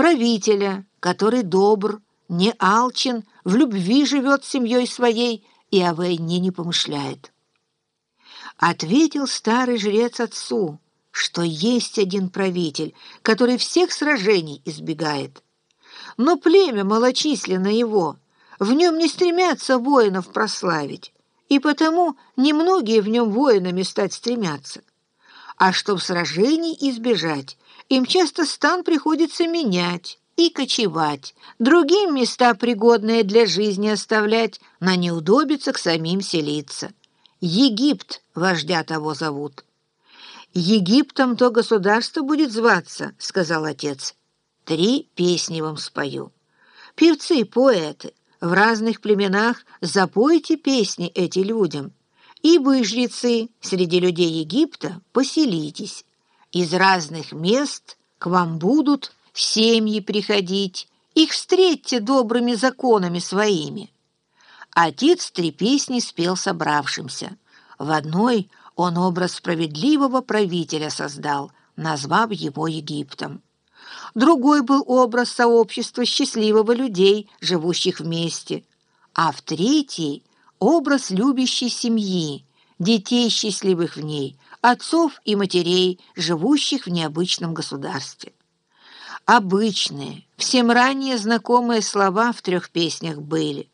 правителя, который добр, не алчен, в любви живет с семьей своей и о войне не помышляет. Ответил старый жрец отцу, что есть один правитель, который всех сражений избегает. Но племя малочисленное его, в нем не стремятся воинов прославить, и потому немногие в нем воинами стать стремятся. А чтоб сражений избежать, им часто стан приходится менять и кочевать, другим места, пригодные для жизни, оставлять, на неудобица к самим селиться. Египт вождя того зовут. «Египтом то государство будет зваться», — сказал отец. «Три песни вам спою. Певцы, поэты, в разных племенах запойте песни эти людям» и вы, жрецы, среди людей Египта поселитесь. Из разных мест к вам будут семьи приходить, их встретьте добрыми законами своими». Отец три песни спел собравшимся. В одной он образ справедливого правителя создал, назвав его Египтом. Другой был образ сообщества счастливого людей, живущих вместе. А в третьей образ любящей семьи, детей счастливых в ней, отцов и матерей, живущих в необычном государстве. Обычные, всем ранее знакомые слова в трех песнях были,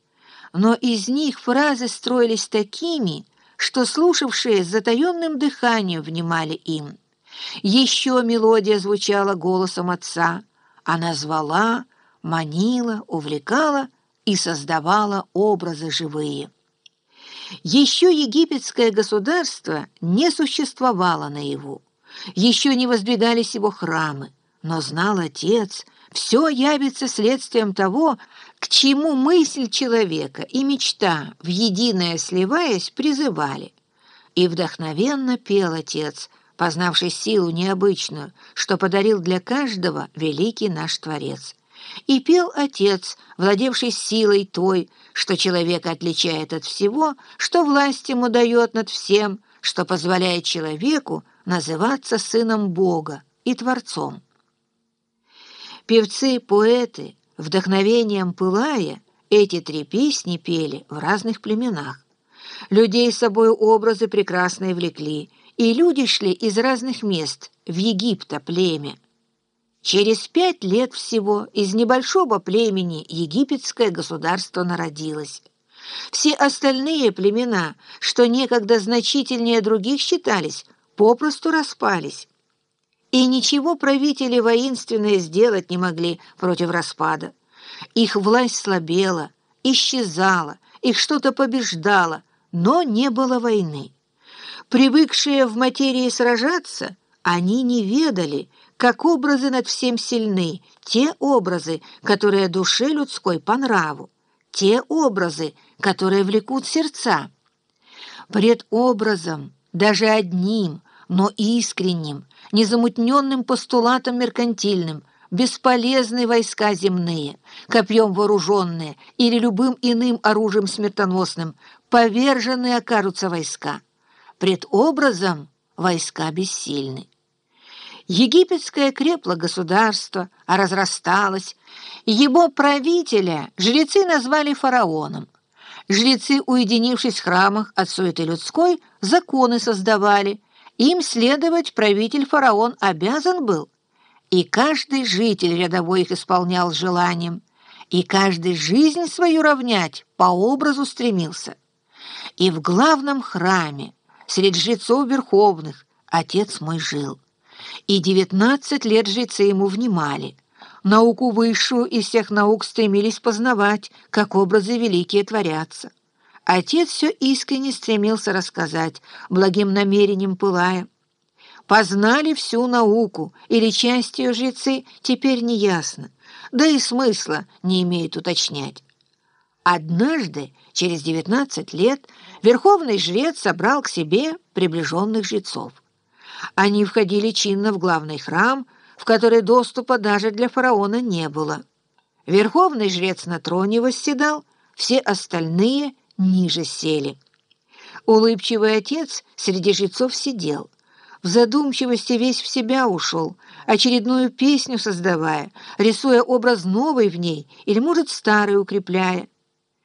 но из них фразы строились такими, что слушавшие с затаенным дыханием внимали им. Еще мелодия звучала голосом отца. Она звала, манила, увлекала и создавала образы живые. Еще египетское государство не существовало наяву, еще не воздвигались его храмы, но знал отец, все явится следствием того, к чему мысль человека и мечта, в единое сливаясь, призывали. И вдохновенно пел отец, познавший силу необычную, что подарил для каждого великий наш Творец. И пел Отец, владевший силой той, что человека отличает от всего, что власть ему дает над всем, что позволяет человеку называться сыном Бога и Творцом. Певцы, поэты, вдохновением пылая, эти три песни пели в разных племенах. Людей с собой образы прекрасные влекли, и люди шли из разных мест в Египта племя, Через пять лет всего из небольшого племени египетское государство народилось. Все остальные племена, что некогда значительнее других считались, попросту распались. И ничего правители воинственные сделать не могли против распада. Их власть слабела, исчезала, их что-то побеждало, но не было войны. Привыкшие в материи сражаться, они не ведали, как образы над всем сильны, те образы, которые душе людской по нраву, те образы, которые влекут сердца. Пред образом, даже одним, но искренним, незамутненным постулатом меркантильным, бесполезны войска земные, копьем вооруженные или любым иным оружием смертоносным, поверженные окажутся войска. Пред образом войска бессильны. Египетское крепло государство, а разрасталось. Его правителя жрецы назвали фараоном. Жрецы, уединившись в храмах от суеты людской, законы создавали. Им следовать правитель-фараон обязан был. И каждый житель рядовой их исполнял желанием, и каждый жизнь свою равнять по образу стремился. И в главном храме, среди жрецов верховных, отец мой жил и девятнадцать лет жрецы ему внимали. Науку высшую из всех наук стремились познавать, как образы великие творятся. Отец все искренне стремился рассказать, благим намерением пылая. Познали всю науку, или часть ее жрецы, теперь неясно, да и смысла не имеет уточнять. Однажды, через девятнадцать лет, верховный жрец собрал к себе приближенных жрецов. Они входили чинно в главный храм, в который доступа даже для фараона не было. Верховный жрец на троне восседал, все остальные ниже сели. Улыбчивый отец среди жрецов сидел. В задумчивости весь в себя ушел, очередную песню создавая, рисуя образ новый в ней или, может, старый укрепляя.